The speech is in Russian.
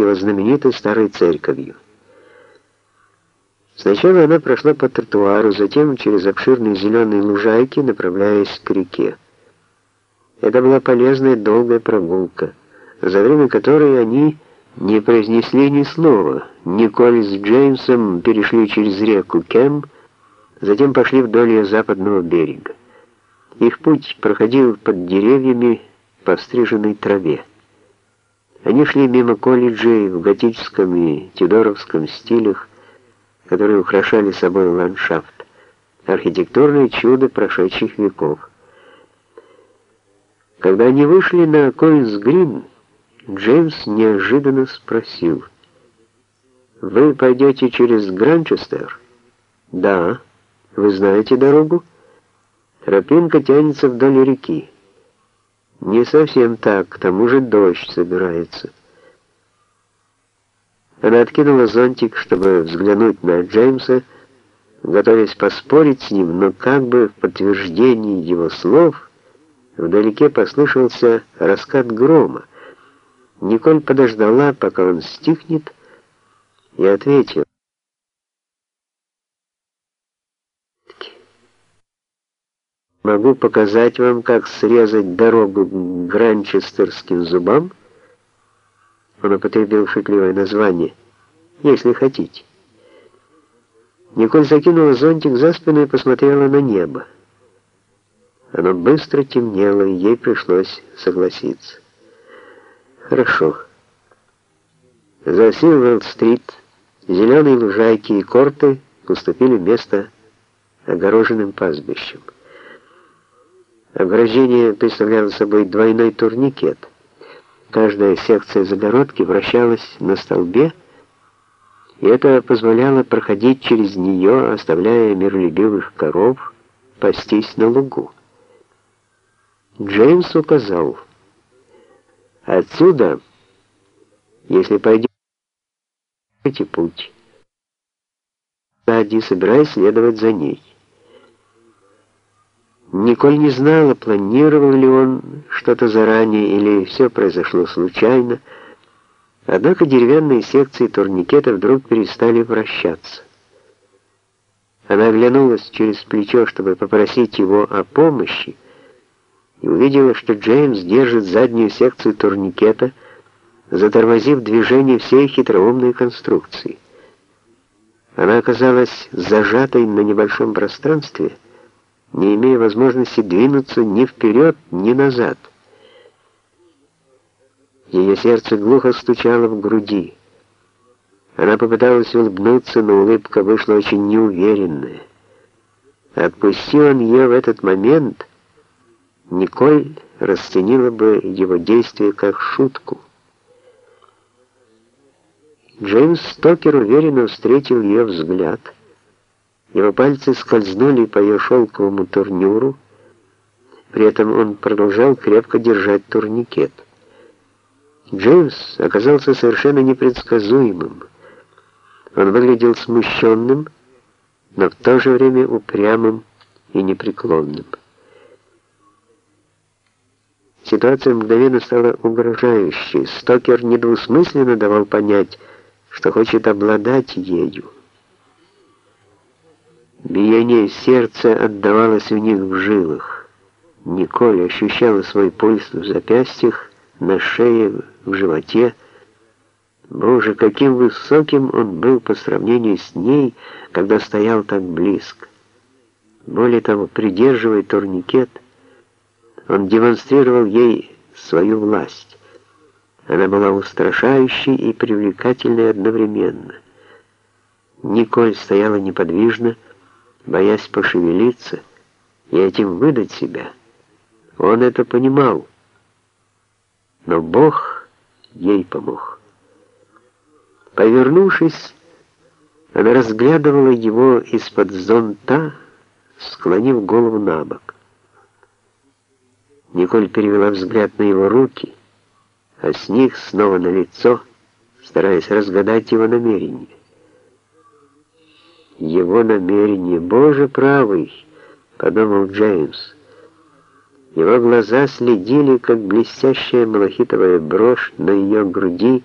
его знаменитой старой церковью. Сначала она прошла по тротуару, затем через обширные зеленые лужайки, направляясь к реке. Это была полезная долгая прогулка, за время которой они не произнесли ни слова. Николь с Джеймсом перешли через реку Кем, затем пошли вдоль ее западного берега. Их путь проходил под деревьями по стриженной траве. Они шли мимо колледжей в готическом и тюдоровском стилях, которые украшали собой ландшафт, архитектурное чудо прошедших веков. Когда они вышли на Коинс-Грин, Джеймс неожиданно спросил, «Вы пойдете через Гранчестер?» «Да. Вы знаете дорогу?» Тропинка тянется вдоль реки. Не совсем так, к тому же дождь собирается. Она откинула зонтик, чтобы взглянуть на Джеймса, готовясь поспорить с ним, но как бы в подтверждении его слов вдалеке послышался раскат грома. Николь подождала, пока он стихнет, и ответила. Могу показать вам, как срезать дорогу к гранчестерским зубам. Он употребил шутливое название, если хотите. Николь закинула зонтик за спину и посмотрела на небо. Оно быстро темнело, и ей пришлось согласиться. Хорошо. За Силверд-стрит зеленые лужайки и корты уступили место огороженным пастбищам. Ограждение представляло собой двойной турникет. Каждая секция загородки вращалась на столбе, и это позволяло проходить через нее, оставляя миролюбивых коров пастись на лугу. Джеймс указал, «Отсюда, если пойдете путь, сзади, собираясь следовать за ней». Николь не знала, планировал ли он что-то заранее или все произошло случайно, однако деревянные секции турникета вдруг перестали вращаться. Она оглянулась через плечо, чтобы попросить его о помощи, и увидела, что Джеймс держит заднюю секцию турникета, затормозив движение всей хитроумной конструкции. Она оказалась зажатой на небольшом пространстве, не имея возможности двинуться ни вперед, ни назад. Ее сердце глухо стучало в груди. Она попыталась улыбнуться, но улыбка вышла очень неуверенная. Отпустил он ее в этот момент, Николь расценила бы его действие как шутку. Джеймс Стокер уверенно встретил ее взгляд — его пальцы скользнули по ее шелковому турнюру, при этом он продолжал крепко держать турникет. Джеймс оказался совершенно непредсказуемым. Он выглядел смущенным, но в то же время упрямым и непреклонным. Ситуация мгновенно стала угрожающей. Стокер недвусмысленно давал понять, что хочет обладать ею. Биение сердца отдавалось у них в жилах. Николь ощущала свой пульс в запястьях, на шее, в животе. Боже, каким высоким он был по сравнению с ней, когда стоял так близко. Более того, придерживая турникет, он демонстрировал ей свою власть. Она была устрашающей и привлекательной одновременно. Николь стояла неподвижно, боясь пошевелиться и этим выдать себя. Он это понимал, но Бог ей помог. Повернувшись, она разглядывала его из-под зонта, склонив голову на бок. Николь перевела взгляд на его руки, а с них снова на лицо, стараясь разгадать его намерение его намерение. Боже правый, подумал Джеймс. Его глаза следили, как блестящая малахитовая брошь на ее груди,